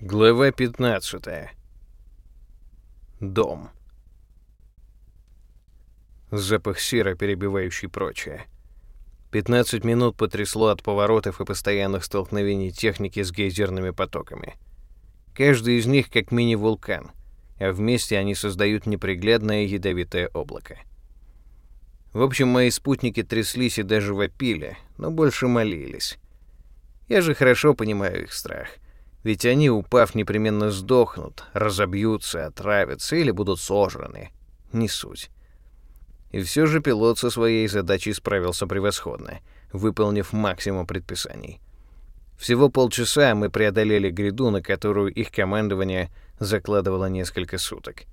Глава 15. Дом. Запах сера, перебивающий прочее. 15 минут потрясло от поворотов и постоянных столкновений техники с гейзерными потоками. Каждый из них как мини-вулкан, а вместе они создают неприглядное ядовитое облако. В общем, мои спутники тряслись и даже вопили, но больше молились. Я же хорошо понимаю их страх — ведь они, упав, непременно сдохнут, разобьются, отравятся или будут сожраны. Не суть. И все же пилот со своей задачей справился превосходно, выполнив максимум предписаний. Всего полчаса мы преодолели гряду, на которую их командование закладывало несколько суток.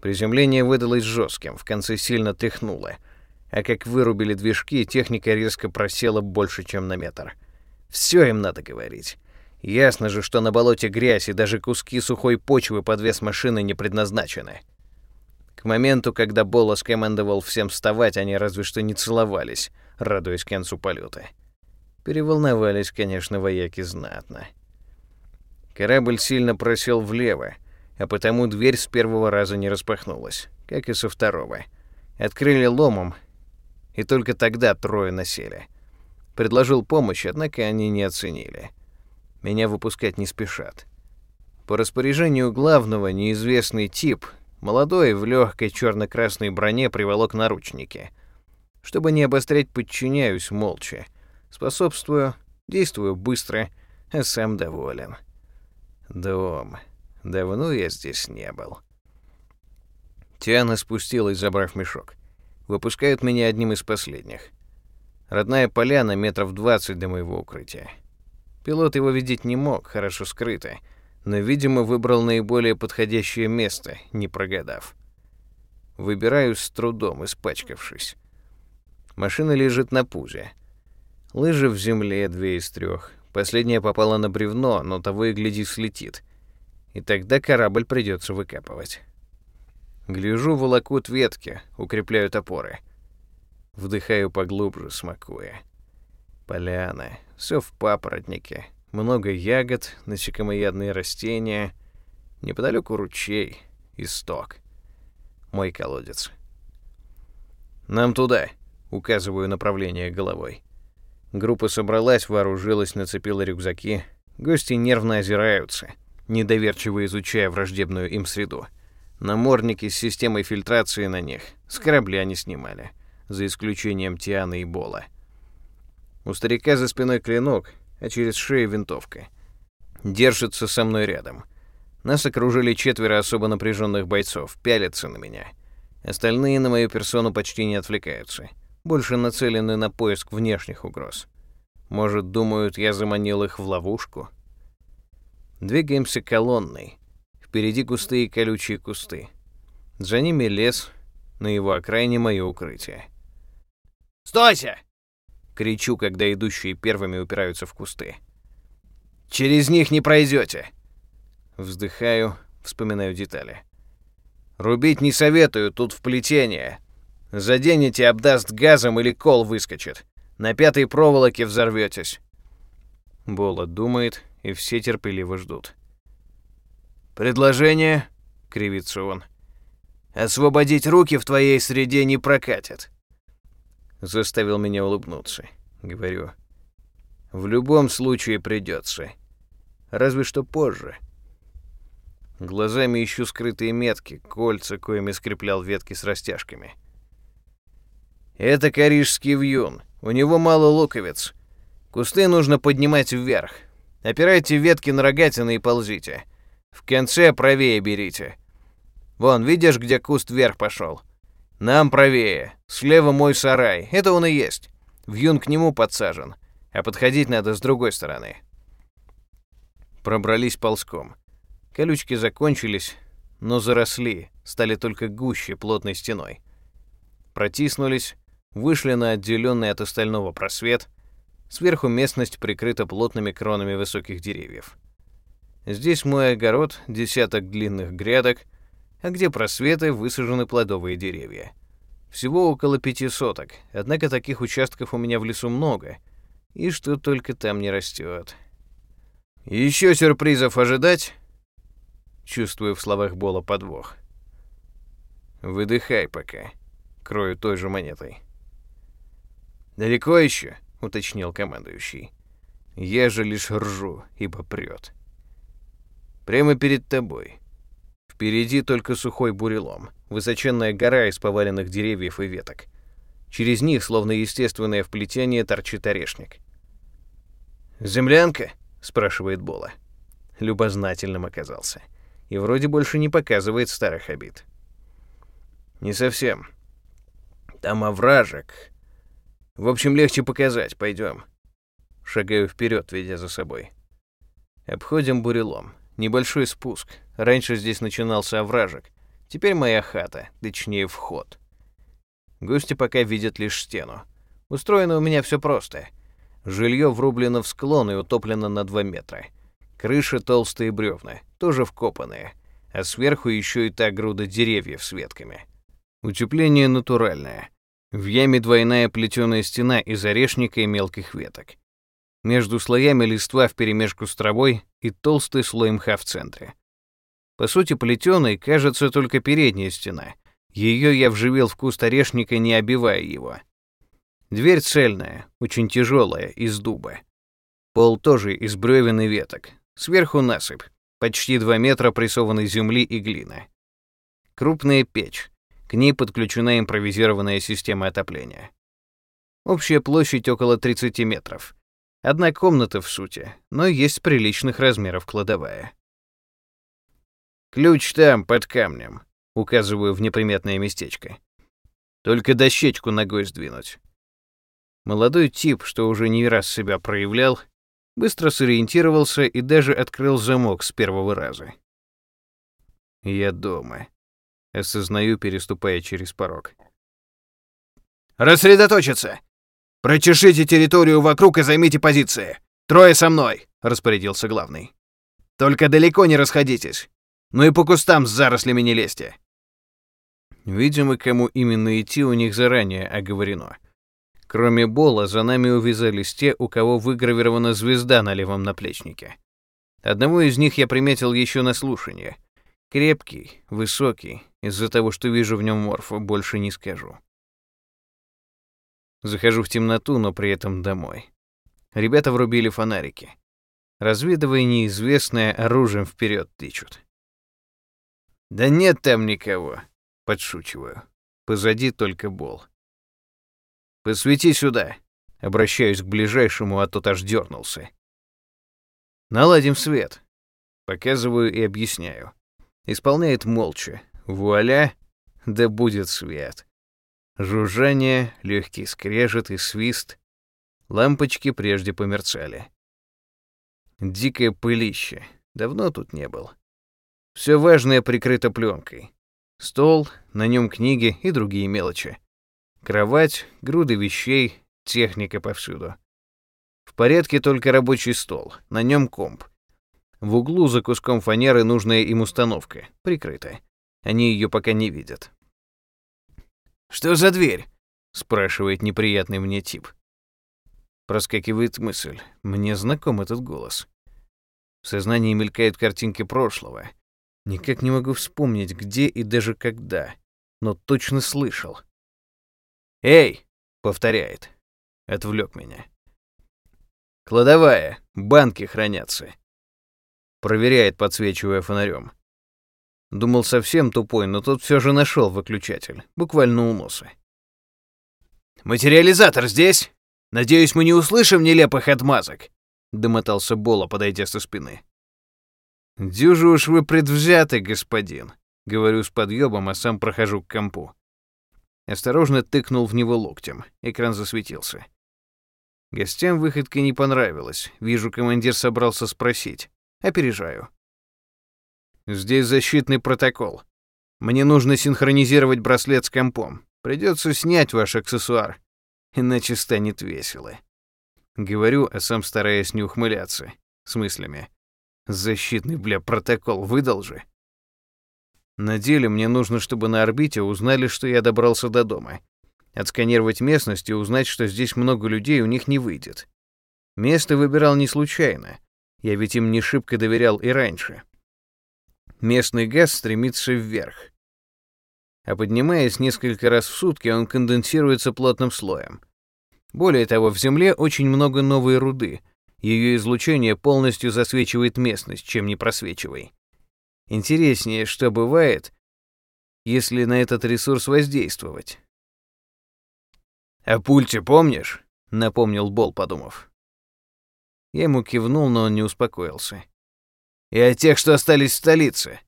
Приземление выдалось жестким, в конце сильно тряхнуло, а как вырубили движки, техника резко просела больше, чем на метр. Все им надо говорить. Ясно же, что на болоте грязь и даже куски сухой почвы под вес машины не предназначены. К моменту, когда Бола скомандовал всем вставать, они разве что не целовались, радуясь концу полета. Переволновались, конечно, вояки знатно. Корабль сильно просел влево, а потому дверь с первого раза не распахнулась, как и со второго. Открыли ломом, и только тогда трое насели. Предложил помощь, однако они не оценили. Меня выпускать не спешат. По распоряжению главного неизвестный тип, молодой в легкой черно-красной броне приволок наручники. Чтобы не обострять, подчиняюсь молча. Способствую, действую быстро, а сам доволен. Дом. Давно я здесь не был. Тиана спустилась, забрав мешок. Выпускают меня одним из последних. Родная поляна метров двадцать до моего укрытия. Пилот его видеть не мог, хорошо скрыто, но, видимо, выбрал наиболее подходящее место, не прогадав. Выбираю с трудом, испачкавшись. Машина лежит на пузе. Лыжи в земле, две из трех. Последняя попала на бревно, но того и гляди слетит. И тогда корабль придется выкапывать. Гляжу, волокут ветки, укрепляют опоры. Вдыхаю поглубже, смакуя. Поляна, все в папоротнике, много ягод, насекомоядные растения, неподалеку ручей, исток. Мой колодец. «Нам туда», — указываю направление головой. Группа собралась, вооружилась, нацепила рюкзаки. Гости нервно озираются, недоверчиво изучая враждебную им среду. Намордники с системой фильтрации на них с корабля не снимали, за исключением Тианы и Бола. У старика за спиной клинок, а через шею винтовка. Держится со мной рядом. Нас окружили четверо особо напряженных бойцов, пялятся на меня. Остальные на мою персону почти не отвлекаются. Больше нацелены на поиск внешних угроз. Может, думают, я заманил их в ловушку? Двигаемся колонной. Впереди густые колючие кусты. За ними лес, на его окраине мое укрытие. «Стойся!» Кричу, когда идущие первыми упираются в кусты. «Через них не пройдете!» Вздыхаю, вспоминаю детали. «Рубить не советую, тут вплетение. Заденете, обдаст газом или кол выскочит. На пятой проволоке взорветесь». Бола думает, и все терпеливо ждут. «Предложение?» — кривится он. «Освободить руки в твоей среде не прокатит заставил меня улыбнуться. Говорю, в любом случае придется. Разве что позже. Глазами ищу скрытые метки, кольца, коими скреплял ветки с растяжками. Это корижский вьюн. У него мало луковиц. Кусты нужно поднимать вверх. Опирайте ветки на рогатины и ползите. В конце правее берите. Вон, видишь, где куст вверх пошел? Нам правее. Слева мой сарай. Это он и есть. Вьюн к нему подсажен. А подходить надо с другой стороны. Пробрались ползком. Колючки закончились, но заросли, стали только гуще плотной стеной. Протиснулись, вышли на отделенный от остального просвет. Сверху местность прикрыта плотными кронами высоких деревьев. Здесь мой огород, десяток длинных грядок — а где просветы высажены плодовые деревья. Всего около пяти соток, однако таких участков у меня в лесу много, и что только там не растет. Еще сюрпризов ожидать? Чувствую в словах Бола подвох. Выдыхай пока. Крою той же монетой. Далеко еще? уточнил командующий. Я же лишь ржу, ибо прет. Прямо перед тобой. Впереди только сухой бурелом, высоченная гора из поваленных деревьев и веток. Через них, словно естественное вплетение, торчит орешник. «Землянка?» — спрашивает Бола. Любознательным оказался. И вроде больше не показывает старых обид. «Не совсем. Там овражек. В общем, легче показать. Пойдем. Шагаю вперед, ведя за собой. Обходим бурелом. Небольшой спуск. Раньше здесь начинался овражек. Теперь моя хата, точнее вход. Гости пока видят лишь стену. Устроено у меня все просто. Жилье врублено в склон и утоплено на 2 метра. Крыша толстые бревна, тоже вкопанные. А сверху еще и та груда деревьев с ветками. Утепление натуральное. В яме двойная плетеная стена из орешника и мелких веток. Между слоями листва вперемешку с травой и толстый слой мха в центре. По сути, плетеной кажется только передняя стена. Ее я вживил в куст орешника, не обивая его. Дверь цельная, очень тяжелая, из дуба. Пол тоже из бревен и веток. Сверху насыпь, почти 2 метра прессованной земли и глины. Крупная печь. К ней подключена импровизированная система отопления. Общая площадь около 30 метров. Одна комната в сути, но есть приличных размеров кладовая. «Ключ там, под камнем», — указываю в неприметное местечко. «Только дощечку ногой сдвинуть». Молодой тип, что уже не раз себя проявлял, быстро сориентировался и даже открыл замок с первого раза. «Я дома», — осознаю, переступая через порог. «Рассредоточиться!» «Прочешите территорию вокруг и займите позиции. Трое со мной», — распорядился главный. «Только далеко не расходитесь. Ну и по кустам с зарослями не лезьте». Видимо, кому именно идти, у них заранее оговорено. Кроме Бола, за нами увязались те, у кого выгравирована звезда на левом наплечнике. Одного из них я приметил еще на слушании. Крепкий, высокий, из-за того, что вижу в нем морфа, больше не скажу. Захожу в темноту, но при этом домой. Ребята врубили фонарики. Разведывая неизвестное, оружием вперед тычут. «Да нет там никого», — подшучиваю. Позади только Бол. «Посвети сюда», — обращаюсь к ближайшему, а тот аж дернулся. «Наладим свет», — показываю и объясняю. Исполняет молча. Вуаля, да будет свет. Жужжание, легкий скрежет и свист. Лампочки прежде померцали. Дикое пылище. Давно тут не был. Все важное прикрыто пленкой. Стол, на нем книги и другие мелочи. Кровать, груды вещей, техника повсюду. В порядке только рабочий стол, на нем комп. В углу за куском фанеры нужная им установка, прикрытая. Они ее пока не видят. «Что за дверь?» — спрашивает неприятный мне тип. Проскакивает мысль. Мне знаком этот голос. В сознании мелькают картинки прошлого. Никак не могу вспомнить, где и даже когда, но точно слышал. «Эй!» — повторяет. Отвлек меня. «Кладовая, банки хранятся». Проверяет, подсвечивая фонарем. Думал совсем тупой, но тут все же нашел выключатель, буквально у носа. «Материализатор здесь? Надеюсь, мы не услышим нелепых отмазок», — домотался Бола, подойдя со спины. «Дюжи уж вы предвзяты, господин», — говорю с подъебом, а сам прохожу к компу. Осторожно тыкнул в него локтем. Экран засветился. Гостям выходка не понравилась. Вижу, командир собрался спросить. Опережаю. Здесь защитный протокол. Мне нужно синхронизировать браслет с компом. Придется снять ваш аксессуар, иначе станет весело. Говорю, а сам стараясь не ухмыляться. С мыслями. Защитный, бля, протокол выдал же. На деле мне нужно, чтобы на орбите узнали, что я добрался до дома. Отсканировать местность и узнать, что здесь много людей, у них не выйдет. Место выбирал не случайно. Я ведь им не шибко доверял и раньше. Местный газ стремится вверх. А поднимаясь несколько раз в сутки, он конденсируется плотным слоем. Более того, в Земле очень много новой руды. Ее излучение полностью засвечивает местность, чем не просвечивай. Интереснее, что бывает, если на этот ресурс воздействовать. «О пульте помнишь?» — напомнил Бол, подумав. Я ему кивнул, но он не успокоился. «И о тех, что остались в столице?»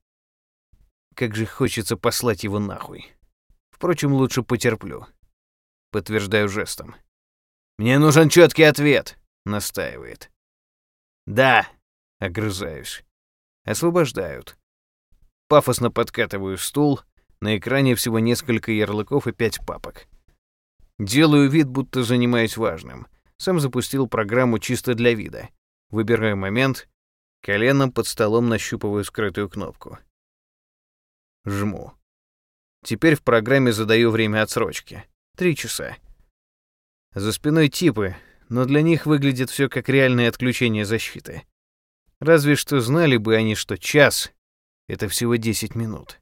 Как же хочется послать его нахуй. Впрочем, лучше потерплю. Подтверждаю жестом. «Мне нужен четкий ответ», — настаивает. «Да», — огрызаюсь. Освобождают. Пафосно подкатываю стул, на экране всего несколько ярлыков и пять папок. Делаю вид, будто занимаюсь важным. Сам запустил программу чисто для вида. Выбираю момент, коленом под столом нащупываю скрытую кнопку. Жму. Теперь в программе задаю время отсрочки. Три часа. За спиной типы, но для них выглядит все как реальное отключение защиты. Разве что знали бы они, что час — это всего 10 минут.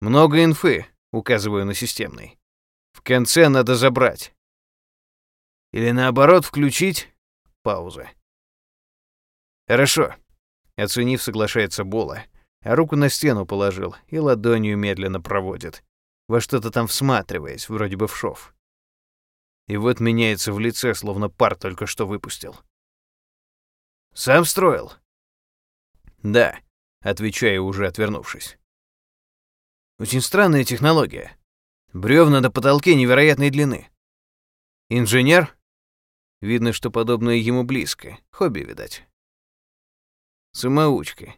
Много инфы, указываю на системный. В конце надо забрать. Или наоборот включить. Пауза. Хорошо. Оценив, соглашается Бола, а руку на стену положил и ладонью медленно проводит, во что-то там всматриваясь, вроде бы в шов. И вот меняется в лице, словно пар только что выпустил. «Сам строил?» «Да», — отвечаю, уже отвернувшись. «Очень странная технология. Бревна до потолке невероятной длины. Инженер? Видно, что подобное ему близко. Хобби, видать. Самоучка.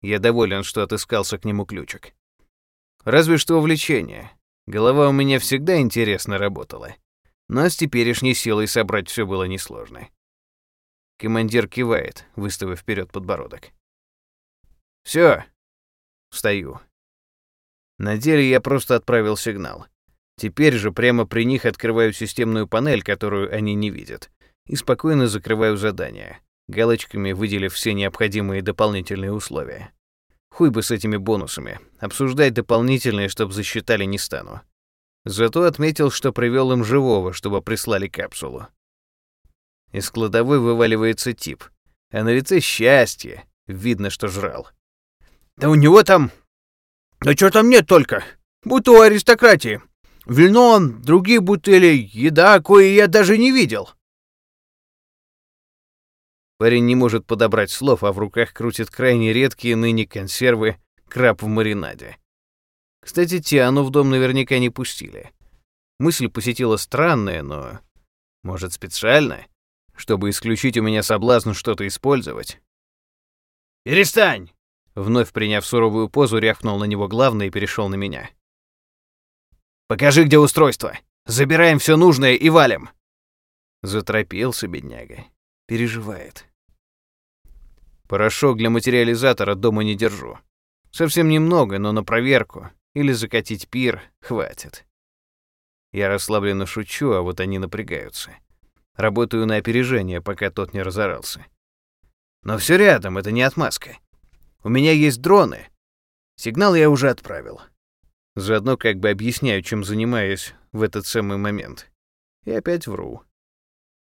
Я доволен, что отыскался к нему ключик. Разве что увлечение. Голова у меня всегда интересно работала. Но с теперешней силой собрать все было несложно. Командир кивает, выставив вперед подбородок. Все. Встаю. На деле я просто отправил сигнал. Теперь же прямо при них открываю системную панель, которую они не видят, и спокойно закрываю задание, галочками выделив все необходимые дополнительные условия. Хуй бы с этими бонусами. Обсуждать дополнительные, чтобы засчитали, не стану. Зато отметил, что привел им живого, чтобы прислали капсулу. Из кладовой вываливается тип, а на лице счастье, видно, что жрал. «Да у него там да что там нет только? Будто у аристократии. Вино, другие бутыли, еда, кое я даже не видел. Парень не может подобрать слов, а в руках крутит крайне редкие ныне консервы краб в маринаде. Кстати, Тиану в дом наверняка не пустили. Мысль посетила странная, но... Может, специально? Чтобы исключить у меня соблазн что-то использовать? «Перестань!» Вновь приняв суровую позу, рявкнул на него главный и перешел на меня. «Покажи, где устройство. Забираем все нужное и валим!» Заторопился бедняга. Переживает. Порошок для материализатора дома не держу. Совсем немного, но на проверку. Или закатить пир хватит. Я расслабленно шучу, а вот они напрягаются. Работаю на опережение, пока тот не разорался. Но все рядом, это не отмазка. У меня есть дроны. Сигнал я уже отправил. Заодно как бы объясняю, чем занимаюсь в этот самый момент. И опять вру.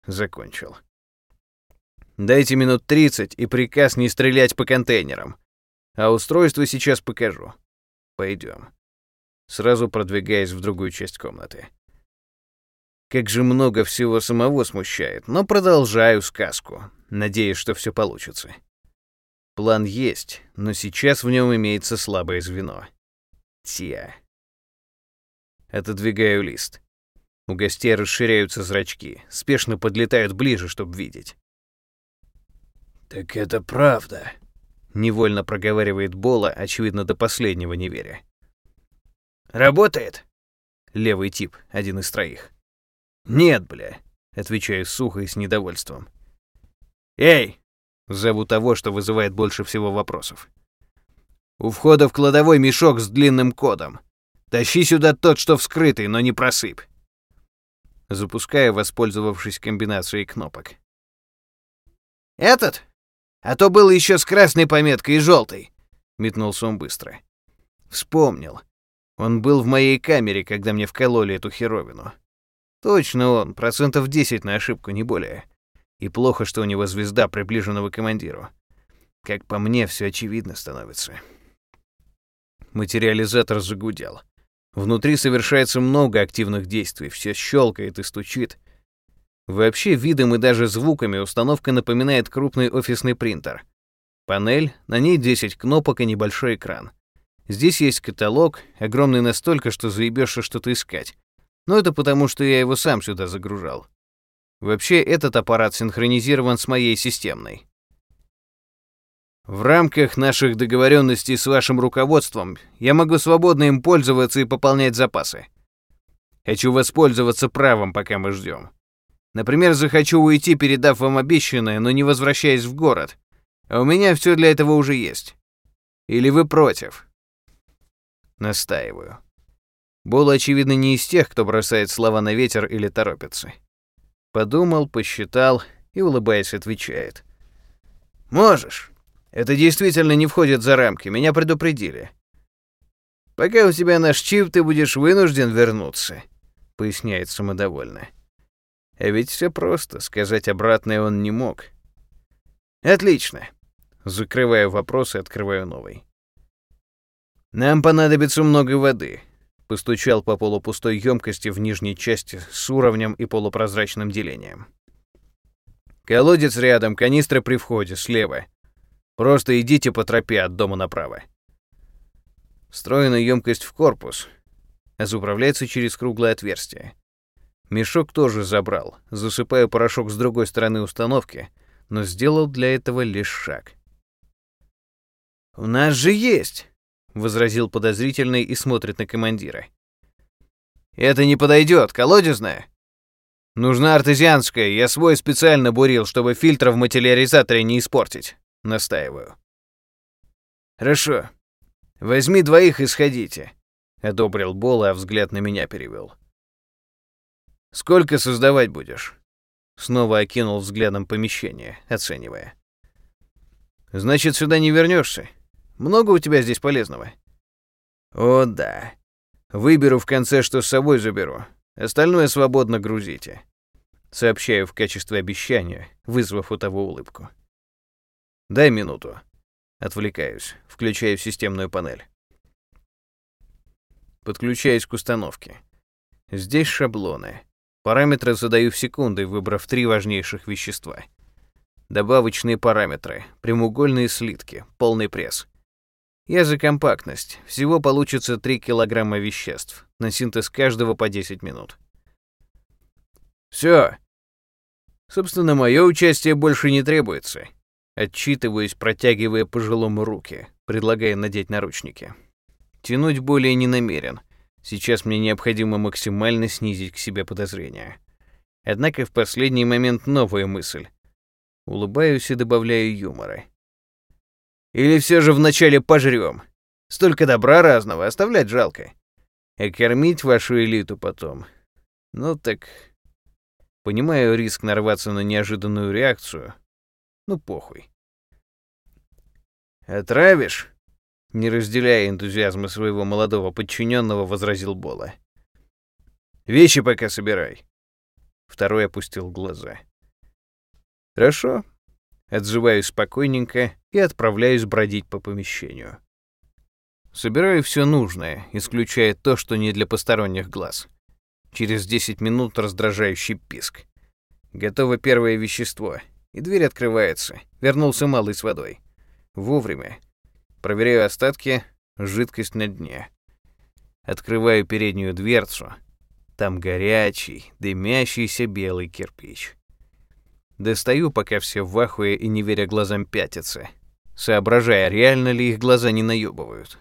Закончил. Дайте минут 30 и приказ не стрелять по контейнерам. А устройство сейчас покажу. Пойдем. Сразу продвигаясь в другую часть комнаты. Как же много всего самого смущает, но продолжаю сказку, надеясь, что все получится. План есть, но сейчас в нем имеется слабое звено. Тия. Отодвигаю лист. У гостей расширяются зрачки, спешно подлетают ближе, чтобы видеть. «Так это правда», — невольно проговаривает Бола, очевидно, до последнего не веря. «Работает?» Левый тип, один из троих. «Нет, бля», — отвечаю сухо и с недовольством. «Эй, Зову того, что вызывает больше всего вопросов. У входа в кладовой мешок с длинным кодом. Тащи сюда тот, что вскрытый, но не просыпь. Запускаю, воспользовавшись комбинацией кнопок. Этот? А то был еще с красной пометкой и желтой. Метнулся он быстро. Вспомнил. Он был в моей камере, когда мне вкололи эту херовину. Точно он, процентов 10 на ошибку, не более. И плохо, что у него звезда приближенного командиру. Как по мне, все очевидно становится. Материализатор загудел. Внутри совершается много активных действий, все щелкает и стучит. Вообще, видом и даже звуками установка напоминает крупный офисный принтер. Панель, на ней 10 кнопок и небольшой экран. Здесь есть каталог, огромный настолько, что заебешься что-то искать. Но это потому, что я его сам сюда загружал. Вообще, этот аппарат синхронизирован с моей системной. В рамках наших договоренностей с вашим руководством я могу свободно им пользоваться и пополнять запасы. Хочу воспользоваться правом, пока мы ждем. Например, захочу уйти, передав вам обещанное, но не возвращаясь в город. А у меня все для этого уже есть. Или вы против? Настаиваю. Бол, очевидно, не из тех, кто бросает слова на ветер или торопится. Подумал, посчитал и, улыбаясь, отвечает. «Можешь. Это действительно не входит за рамки, меня предупредили. Пока у тебя наш чип, ты будешь вынужден вернуться, поясняет самодовольно. А ведь все просто, сказать обратное он не мог. Отлично. Закрываю вопрос и открываю новый. Нам понадобится много воды. Постучал по полупустой емкости в нижней части с уровнем и полупрозрачным делением. Колодец рядом, канистра при входе, слева. Просто идите по тропе от дома направо. Встроена емкость в корпус, заправляется через круглое отверстие. Мешок тоже забрал, засыпая порошок с другой стороны установки, но сделал для этого лишь шаг. «У нас же есть!» — возразил подозрительный и смотрит на командира. «Это не подойдет, колодезная!» «Нужна артезианская, я свой специально бурил, чтобы фильтр в материализаторе не испортить». Настаиваю. Хорошо. Возьми двоих и сходите. Одобрил Бол, а взгляд на меня перевел. Сколько создавать будешь? Снова окинул взглядом помещение, оценивая. Значит, сюда не вернешься. Много у тебя здесь полезного? О, да. Выберу в конце, что с собой заберу. Остальное свободно грузите. Сообщаю в качестве обещания, вызвав у того улыбку. Дай минуту. Отвлекаюсь, включаю системную панель. Подключаюсь к установке. Здесь шаблоны. Параметры задаю в секунды, выбрав три важнейших вещества. Добавочные параметры, прямоугольные слитки, полный пресс. Я за компактность. Всего получится 3 килограмма веществ. На синтез каждого по 10 минут. Все. Собственно, мое участие больше не требуется. Отчитываюсь, протягивая пожилому руки, предлагая надеть наручники. Тянуть более не намерен. Сейчас мне необходимо максимально снизить к себе подозрения. Однако в последний момент новая мысль. Улыбаюсь и добавляю юмора. Или все же вначале пожрем? Столько добра разного оставлять жалко. А кормить вашу элиту потом. Ну так... Понимаю риск нарваться на неожиданную реакцию, ну, похуй. «Отравишь?» Не разделяя энтузиазма своего молодого подчиненного, возразил Бола. «Вещи пока собирай». Второй опустил глаза. «Хорошо». Отзываюсь спокойненько и отправляюсь бродить по помещению. Собираю все нужное, исключая то, что не для посторонних глаз. Через 10 минут раздражающий писк. Готово первое вещество — и дверь открывается. Вернулся малый с водой. Вовремя. Проверяю остатки, жидкость на дне. Открываю переднюю дверцу. Там горячий, дымящийся белый кирпич. Достаю, пока все в ахуе и не веря глазам пятятся, соображая, реально ли их глаза не наебывают.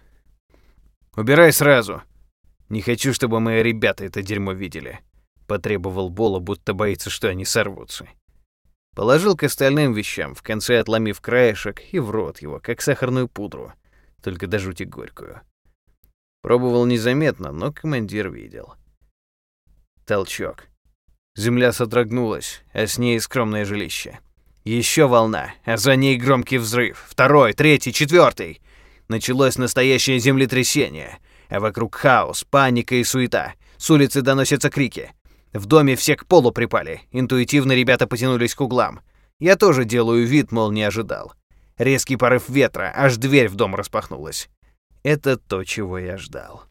«Убирай сразу!» «Не хочу, чтобы мои ребята это дерьмо видели», — потребовал Бола, будто боится, что они сорвутся. Положил к остальным вещам, в конце отломив краешек и в рот его, как сахарную пудру, только до жути горькую. Пробовал незаметно, но командир видел. Толчок. Земля содрогнулась, а с ней скромное жилище. Еще волна, а за ней громкий взрыв. Второй, третий, четвертый. Началось настоящее землетрясение, а вокруг хаос, паника и суета. С улицы доносятся крики. В доме все к полу припали. Интуитивно ребята потянулись к углам. Я тоже делаю вид, мол, не ожидал. Резкий порыв ветра, аж дверь в дом распахнулась. Это то, чего я ждал.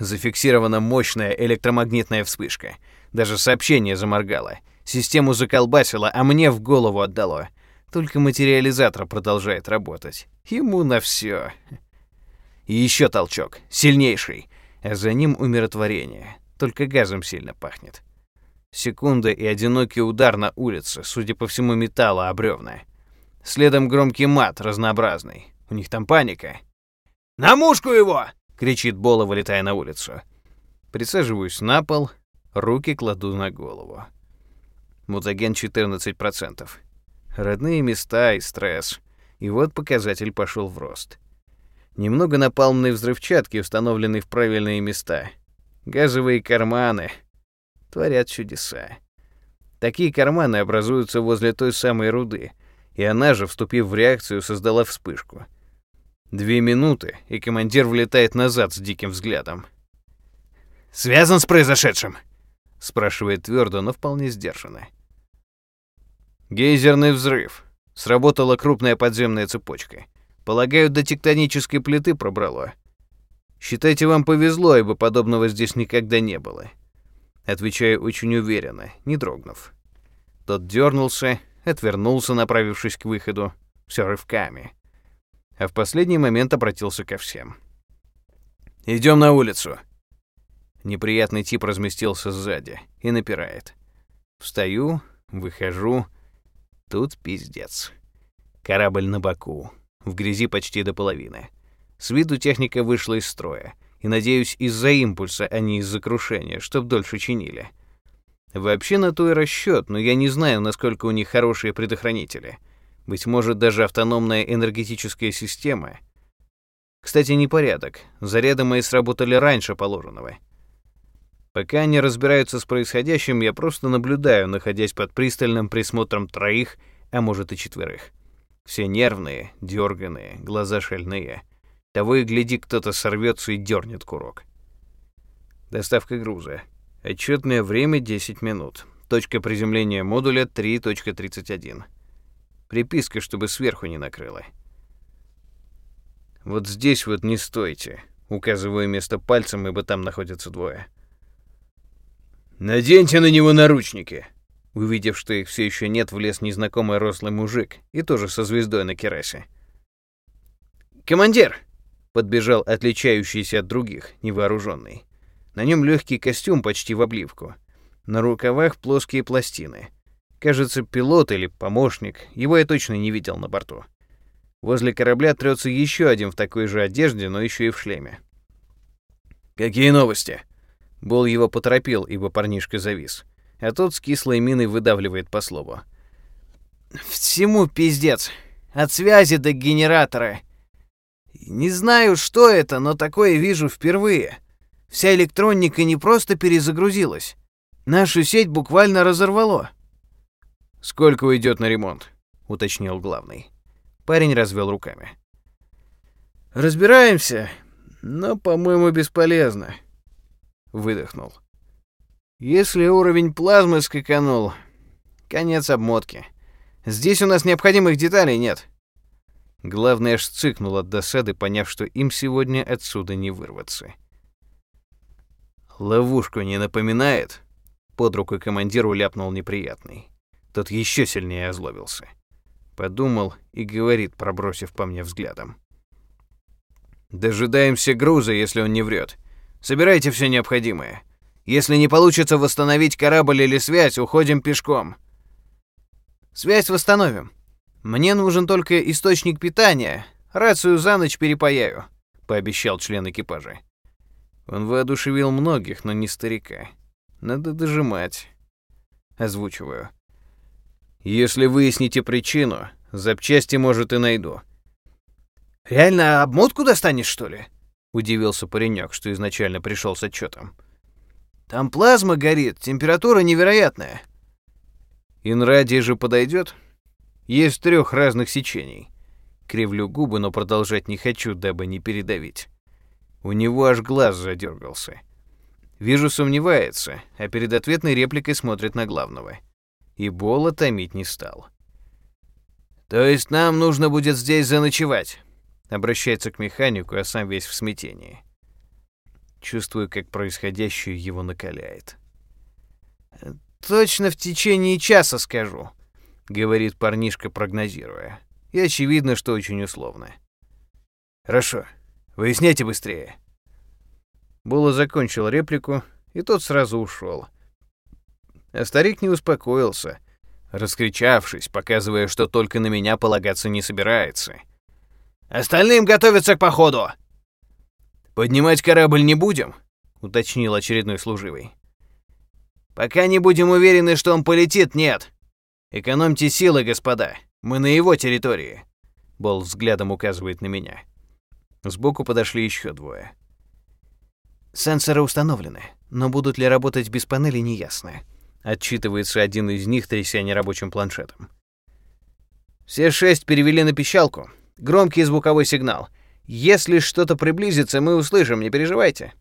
Зафиксирована мощная электромагнитная вспышка. Даже сообщение заморгало. Систему заколбасило, а мне в голову отдало. Только материализатор продолжает работать. Ему на все. И еще толчок, сильнейший, а за ним умиротворение. Только газом сильно пахнет. Секунда и одинокий удар на улице, судя по всему, металла обрёвная. Следом громкий мат, разнообразный. У них там паника. «На мушку его!» — кричит Бола, вылетая на улицу. Присаживаюсь на пол, руки кладу на голову. Мутаген 14%. Родные места и стресс. И вот показатель пошел в рост. Немного напалмной взрывчатки, установленной в правильные места. Газовые карманы. Творят чудеса. Такие карманы образуются возле той самой руды — и она же, вступив в реакцию, создала вспышку. Две минуты, и командир влетает назад с диким взглядом. «Связан с произошедшим?» — спрашивает твердо, но вполне сдержанно. Гейзерный взрыв. Сработала крупная подземная цепочка. Полагаю, до тектонической плиты пробрало. Считайте, вам повезло, ибо подобного здесь никогда не было. Отвечаю очень уверенно, не дрогнув. Тот дернулся, отвернулся, направившись к выходу, все рывками. А в последний момент обратился ко всем. Идем на улицу. Неприятный тип разместился сзади и напирает. Встаю, выхожу. Тут пиздец. Корабль на боку, в грязи почти до половины. С виду техника вышла из строя, и, надеюсь, из-за импульса, а не из-за крушения, чтоб дольше чинили. Вообще на то и расчет, но я не знаю, насколько у них хорошие предохранители. Быть может, даже автономная энергетическая система. Кстати, непорядок. Заряды мои сработали раньше положенного. Пока они разбираются с происходящим, я просто наблюдаю, находясь под пристальным присмотром троих, а может и четверых. Все нервные, дерганые, глаза шальные. Того и гляди, кто-то сорвется и дернет курок. Доставка груза. Отчетное время 10 минут. Точка приземления модуля 3.31. Приписка, чтобы сверху не накрыло. Вот здесь вот не стойте. Указываю место пальцем, ибо там находятся двое. «Наденьте на него наручники!» Увидев, что их все еще нет, влез незнакомый рослый мужик, и тоже со звездой на керасе. «Командир!» — подбежал отличающийся от других, невооруженный. На нем легкий костюм почти в обливку. На рукавах плоские пластины. Кажется, пилот или помощник. Его я точно не видел на борту. Возле корабля трется еще один в такой же одежде, но еще и в шлеме. «Какие новости?» Бол его поторопил, ибо парнишка завис. А тот с кислой миной выдавливает по слову. «Всему пиздец. От связи до генератора. Не знаю, что это, но такое вижу впервые. Вся электроника не просто перезагрузилась. Нашу сеть буквально разорвало. «Сколько уйдет на ремонт?» — уточнил главный. Парень развел руками. «Разбираемся, но, по-моему, бесполезно». Выдохнул. «Если уровень плазмы скаканул, конец обмотки. Здесь у нас необходимых деталей нет». Главный аж цыкнул от досады, поняв, что им сегодня отсюда не вырваться. Ловушку не напоминает? Под руку командиру ляпнул неприятный. Тот еще сильнее озлобился. Подумал и говорит, пробросив по мне взглядом. Дожидаемся груза, если он не врет. Собирайте все необходимое. Если не получится восстановить корабль или связь, уходим пешком. Связь восстановим. Мне нужен только источник питания. Рацию за ночь перепаяю, пообещал член экипажа. Он воодушевил многих, но не старика. Надо дожимать. Озвучиваю. Если выясните причину, запчасти, может, и найду. «Реально обмотку достанешь, что ли?» — удивился паренек, что изначально пришел с отчетом. «Там плазма горит, температура невероятная». «Инрадий же подойдет?» Есть трех разных сечений. Кривлю губы, но продолжать не хочу, дабы не передавить. У него аж глаз задергался. Вижу, сомневается, а перед ответной репликой смотрит на главного. И Бола томить не стал. «То есть нам нужно будет здесь заночевать?» Обращается к механику, а сам весь в смятении. Чувствую, как происходящее его накаляет. «Точно в течение часа скажу», — говорит парнишка, прогнозируя. И очевидно, что очень условно. «Хорошо. Выясняйте быстрее». Була закончил реплику, и тот сразу ушел. А старик не успокоился, раскричавшись, показывая, что только на меня полагаться не собирается. «Остальным готовиться к походу!» «Поднимать корабль не будем?» — уточнил очередной служивый. «Пока не будем уверены, что он полетит, нет. Экономьте силы, господа. Мы на его территории». Бол взглядом указывает на меня. Сбоку подошли еще двое. Сенсоры установлены, но будут ли работать без панели, неясно. Отчитывается один из них, тряся нерабочим планшетом. Все шесть перевели на пищалку. Громкий звуковой сигнал. Если что-то приблизится, мы услышим, не переживайте.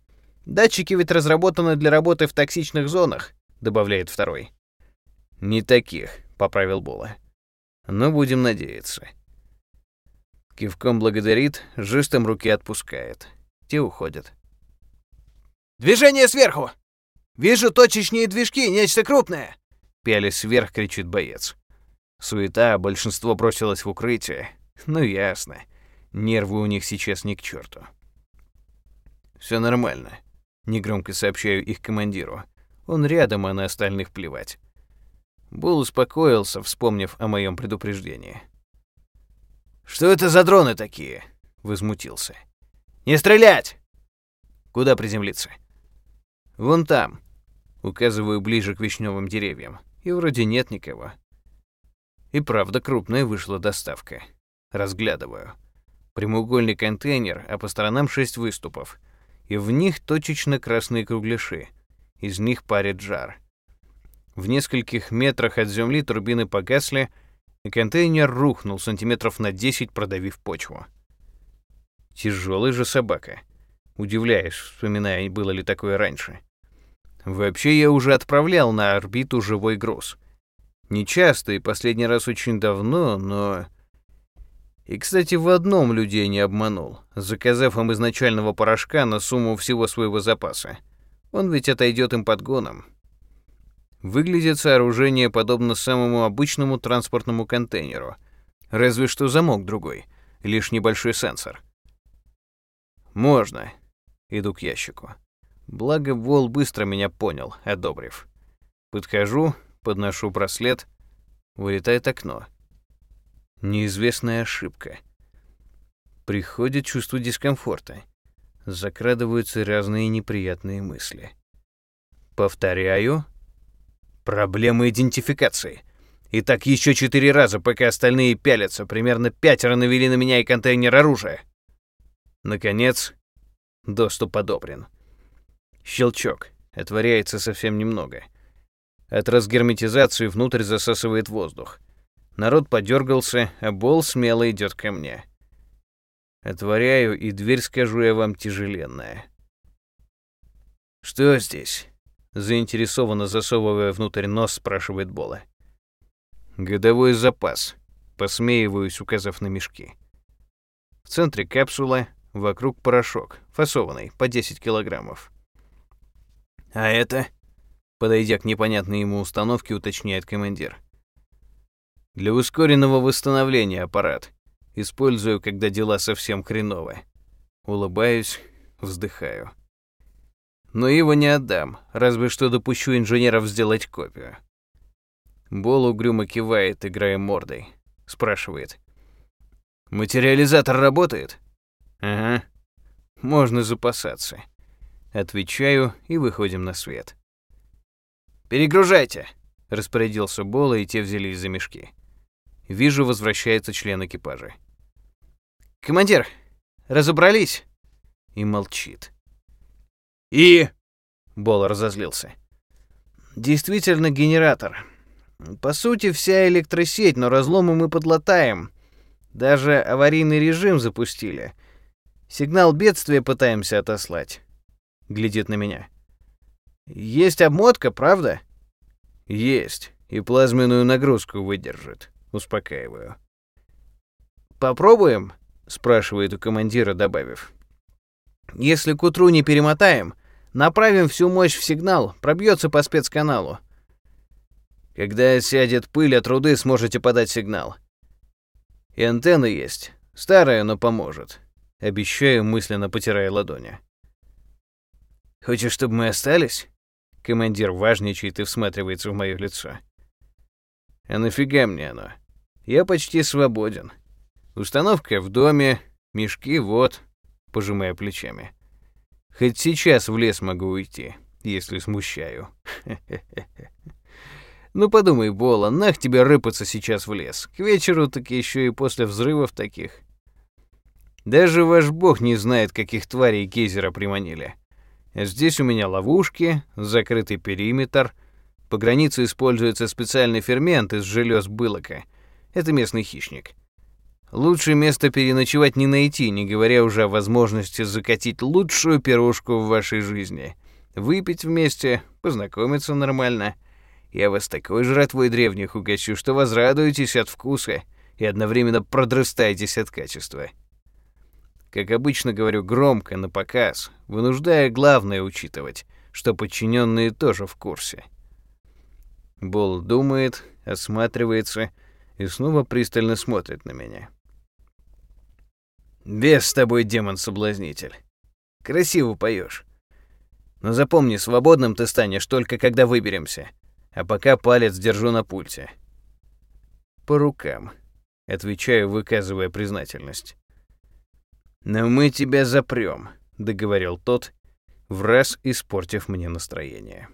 Датчики ведь разработаны для работы в токсичных зонах, добавляет второй. Не таких, поправил Бола. Но будем надеяться. Кивком благодарит, жестом руки отпускает. Те уходят. «Движение сверху! Вижу точечные движки, нечто крупное!» Пялись вверх, кричит боец. Суета, большинство бросилось в укрытие. Ну ясно. Нервы у них сейчас ни к черту. Все нормально. Негромко сообщаю их командиру. Он рядом, а на остальных плевать. Бул успокоился, вспомнив о моем предупреждении. «Что это за дроны такие?» — возмутился. «Не стрелять!» «Куда приземлиться?» «Вон там», — указываю ближе к вишневым деревьям. И вроде нет никого. И правда крупная вышла доставка. Разглядываю. Прямоугольный контейнер, а по сторонам шесть выступов. И в них точечно красные кругляши. Из них парит жар. В нескольких метрах от земли турбины погасли, и контейнер рухнул сантиметров на 10, продавив почву. Тяжелый же собака. Удивляюсь, вспоминая, было ли такое раньше. Вообще, я уже отправлял на орбиту живой груз. Не часто и последний раз очень давно, но... И, кстати, в одном людей не обманул, заказав им изначального порошка на сумму всего своего запаса. Он ведь отойдет им подгоном. Выглядит сооружение подобно самому обычному транспортному контейнеру. Разве что замок другой, лишь небольшой сенсор. Можно. Иду к ящику. Благо, Вол быстро меня понял, одобрив. Подхожу, подношу браслет, вылетает окно. Неизвестная ошибка. Приходит чувство дискомфорта. Закрадываются разные неприятные мысли. Повторяю. Проблема идентификации. И так еще четыре раза, пока остальные пялятся. Примерно пятеро навели на меня и контейнер оружия. Наконец, доступ одобрен. Щелчок. Отворяется совсем немного. От разгерметизации внутрь засасывает воздух. Народ подергался, а Бол смело идет ко мне. Отворяю, и дверь, скажу я вам, тяжеленная. «Что здесь?» Заинтересованно засовывая внутрь нос, спрашивает Бола. «Годовой запас», посмеиваюсь, указав на мешки. В центре капсула, вокруг порошок, фасованный, по 10 килограммов. «А это?» Подойдя к непонятной ему установке, уточняет командир. «Для ускоренного восстановления аппарат. Использую, когда дела совсем хреново. Улыбаюсь, вздыхаю. Но его не отдам, разве что допущу инженеров сделать копию. Бол угрюмо кивает, играя мордой. Спрашивает. «Материализатор работает?» «Ага. Можно запасаться». Отвечаю и выходим на свет. «Перегружайте!» — распорядился Бола, и те взялись за мешки. Вижу, возвращается член экипажа. «Командир, разобрались?» И молчит. «И?» — Бола разозлился. «Действительно генератор. По сути, вся электросеть, но разломы мы подлатаем. Даже аварийный режим запустили. Сигнал бедствия пытаемся отослать. Глядит на меня. Есть обмотка, правда? Есть. И плазменную нагрузку выдержит. Успокаиваю. Попробуем? Спрашивает у командира, добавив. Если к утру не перемотаем, направим всю мощь в сигнал, пробьется по спецканалу. Когда сядет пыль от руды, сможете подать сигнал. И антенна есть. Старая, но поможет. Обещаю, мысленно потирая ладони. Хочешь, чтобы мы остались? Командир важничает и всматривается в мое лицо. А нафига мне оно? Я почти свободен. Установка в доме, мешки вот, пожимая плечами. Хоть сейчас в лес могу уйти, если смущаю. Ну подумай, Бола, нах тебе рыпаться сейчас в лес. К вечеру так еще и после взрывов таких. Даже ваш бог не знает, каких тварей гейзера приманили. Здесь у меня ловушки, закрытый периметр. По границе используется специальный фермент из желез былока. Это местный хищник. Лучше место переночевать не найти, не говоря уже о возможности закатить лучшую пирожку в вашей жизни. Выпить вместе, познакомиться нормально — я вас такой жратвой древних угощу, что возрадуетесь от вкуса и одновременно продрыстаетесь от качества. Как обычно говорю громко, на показ, вынуждая главное учитывать, что подчиненные тоже в курсе. Бол думает, осматривается и снова пристально смотрит на меня. Без с тобой, демон-соблазнитель. Красиво поешь. Но запомни, свободным ты станешь только когда выберемся а пока палец держу на пульте. По рукам, отвечаю, выказывая признательность. Но мы тебя запрем, договорил тот, в раз испортив мне настроение.